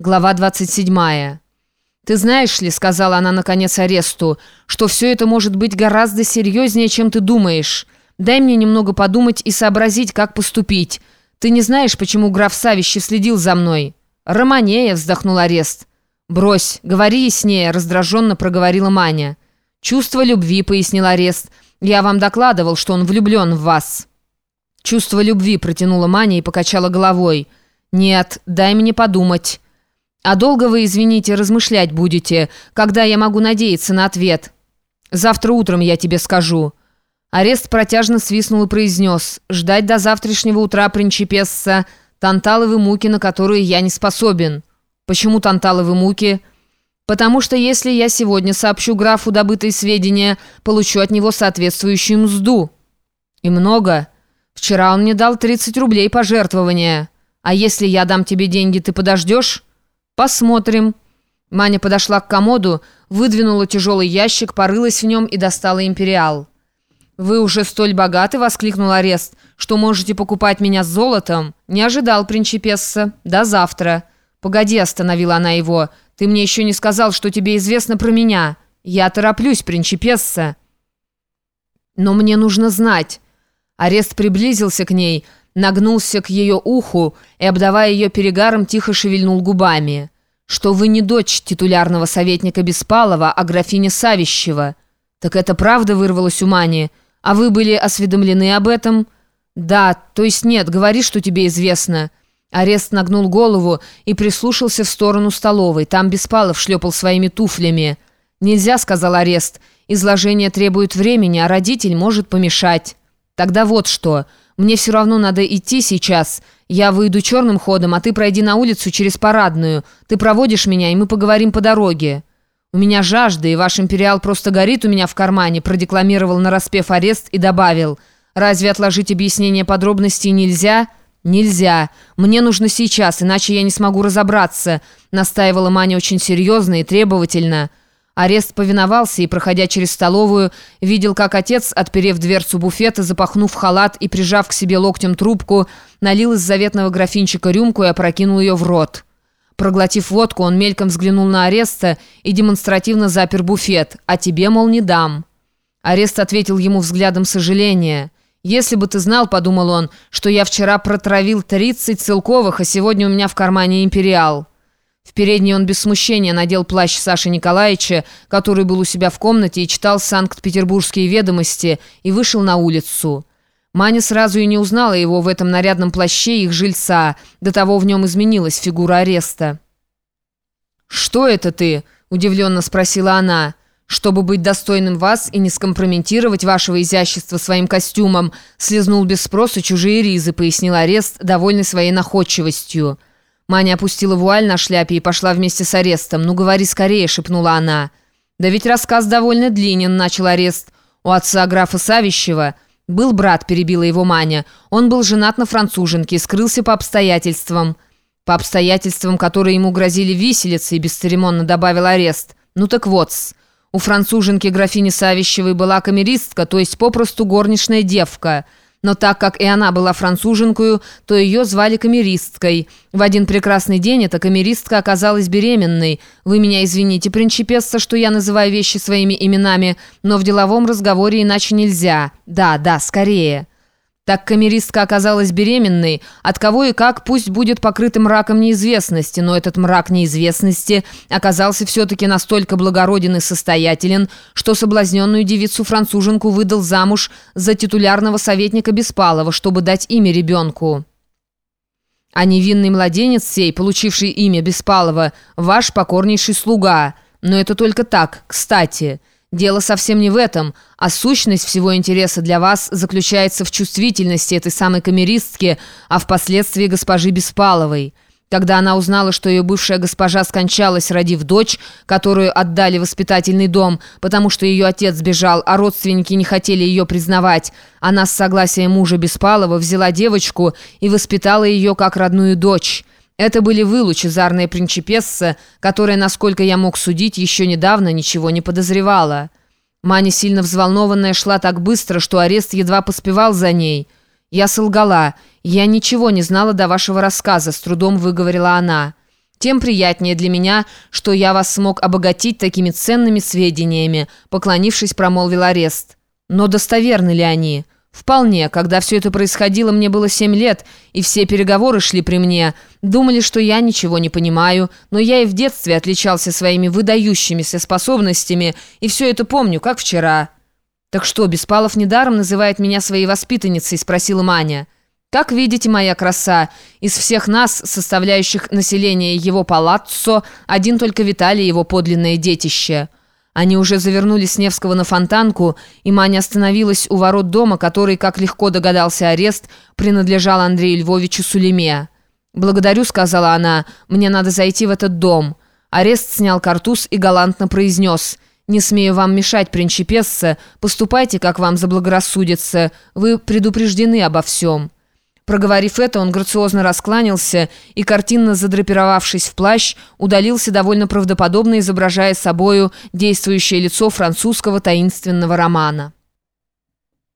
Глава 27. «Ты знаешь ли, — сказала она наконец аресту, — что все это может быть гораздо серьезнее, чем ты думаешь. Дай мне немного подумать и сообразить, как поступить. Ты не знаешь, почему граф Савищев следил за мной?» «Романея!» — вздохнул арест. «Брось, говори яснее!» — раздраженно проговорила Маня. «Чувство любви», — пояснил арест. «Я вам докладывал, что он влюблен в вас». «Чувство любви», — протянула Маня и покачала головой. «Нет, дай мне подумать». «А долго вы, извините, размышлять будете, когда я могу надеяться на ответ?» «Завтра утром я тебе скажу». Арест протяжно свистнул и произнес «Ждать до завтрашнего утра, принчипесса, танталовы муки, на которые я не способен». «Почему танталовы муки?» «Потому что если я сегодня сообщу графу добытые сведения, получу от него соответствующую мзду». «И много?» «Вчера он мне дал 30 рублей пожертвования. А если я дам тебе деньги, ты подождешь?» «Посмотрим». Маня подошла к комоду, выдвинула тяжелый ящик, порылась в нем и достала империал. «Вы уже столь богаты», — воскликнул арест, «что можете покупать меня с золотом?» «Не ожидал, принчипесса. До завтра». «Погоди», — остановила она его, «ты мне еще не сказал, что тебе известно про меня. Я тороплюсь, принчипесса». «Но мне нужно знать». Арест приблизился к ней, — нагнулся к ее уху и, обдавая ее перегаром, тихо шевельнул губами. «Что вы не дочь титулярного советника Беспалова, а графиня Савищева?» «Так это правда вырвалось у Мани? А вы были осведомлены об этом?» «Да, то есть нет, говори, что тебе известно». Арест нагнул голову и прислушался в сторону столовой. Там Беспалов шлепал своими туфлями. «Нельзя», — сказал Арест. «Изложение требует времени, а родитель может помешать». «Тогда вот что. Мне все равно надо идти сейчас. Я выйду черным ходом, а ты пройди на улицу через парадную. Ты проводишь меня, и мы поговорим по дороге». «У меня жажда, и ваш империал просто горит у меня в кармане», продекламировал нараспев арест и добавил. «Разве отложить объяснение подробностей нельзя?» «Нельзя. Мне нужно сейчас, иначе я не смогу разобраться», настаивала Маня очень серьезно и требовательно. Арест повиновался и, проходя через столовую, видел, как отец, отперев дверцу буфета, запахнув халат и прижав к себе локтем трубку, налил из заветного графинчика рюмку и опрокинул ее в рот. Проглотив водку, он мельком взглянул на Ареста и демонстративно запер буфет. «А тебе, мол, не дам». Арест ответил ему взглядом сожаления. «Если бы ты знал, — подумал он, — что я вчера протравил 30 целковых, а сегодня у меня в кармане империал». В передней он без смущения надел плащ Саши Николаевича, который был у себя в комнате и читал «Санкт-Петербургские ведомости», и вышел на улицу. Маня сразу и не узнала его в этом нарядном плаще их жильца, до того в нем изменилась фигура ареста. «Что это ты?» – удивленно спросила она. «Чтобы быть достойным вас и не скомпрометировать вашего изящества своим костюмом, слезнул без спроса чужие ризы», – пояснил арест, довольный своей находчивостью. Маня опустила вуаль на шляпе и пошла вместе с арестом. «Ну, говори скорее», — шепнула она. «Да ведь рассказ довольно длинен», — начал арест. «У отца графа Савищева...» «Был брат», — перебила его Маня. «Он был женат на француженке и скрылся по обстоятельствам». «По обстоятельствам, которые ему грозили виселицей», — бесцеремонно добавил арест. «Ну так вот -с. У француженки графини Савищевой была камеристка, то есть попросту горничная девка». Но так как и она была француженкою, то ее звали камеристкой. В один прекрасный день эта камеристка оказалась беременной. Вы меня извините, принчипесса, что я называю вещи своими именами, но в деловом разговоре иначе нельзя. Да, да, скорее». Так камеристка оказалась беременной, от кого и как пусть будет покрытым мраком неизвестности, но этот мрак неизвестности оказался все-таки настолько благороден и состоятелен, что соблазненную девицу-француженку выдал замуж за титулярного советника Беспалова, чтобы дать имя ребенку. А невинный младенец сей, получивший имя Беспалова, ваш покорнейший слуга. Но это только так, кстати». Дело совсем не в этом, а сущность всего интереса для вас заключается в чувствительности этой самой камеристки, а впоследствии госпожи Беспаловой. Когда она узнала, что ее бывшая госпожа скончалась, родив дочь, которую отдали в воспитательный дом, потому что ее отец сбежал, а родственники не хотели ее признавать, она с согласия мужа Беспалова взяла девочку и воспитала ее как родную дочь». Это были вы, лучезарная принчипесса, которая, насколько я мог судить, еще недавно ничего не подозревала. Маня, сильно взволнованная, шла так быстро, что арест едва поспевал за ней. Я солгала. Я ничего не знала до вашего рассказа, с трудом выговорила она. Тем приятнее для меня, что я вас смог обогатить такими ценными сведениями», поклонившись, промолвил арест. «Но достоверны ли они?» «Вполне. Когда все это происходило, мне было семь лет, и все переговоры шли при мне. Думали, что я ничего не понимаю, но я и в детстве отличался своими выдающимися способностями, и все это помню, как вчера». «Так что, Беспалов недаром называет меня своей воспитанницей?» – спросила Маня. Как видите, моя краса, из всех нас, составляющих население его палаццо, один только Виталий его подлинное детище. Они уже завернули с Невского на фонтанку, и Маня остановилась у ворот дома, который, как легко догадался арест, принадлежал Андрею Львовичу Сулеме. «Благодарю», — сказала она, — «мне надо зайти в этот дом». Арест снял картуз и галантно произнес «Не смею вам мешать, принчипесса, поступайте, как вам заблагорассудится, вы предупреждены обо всем». Проговорив это, он грациозно раскланялся и, картинно задрапировавшись в плащ, удалился довольно правдоподобно, изображая собою действующее лицо французского таинственного романа.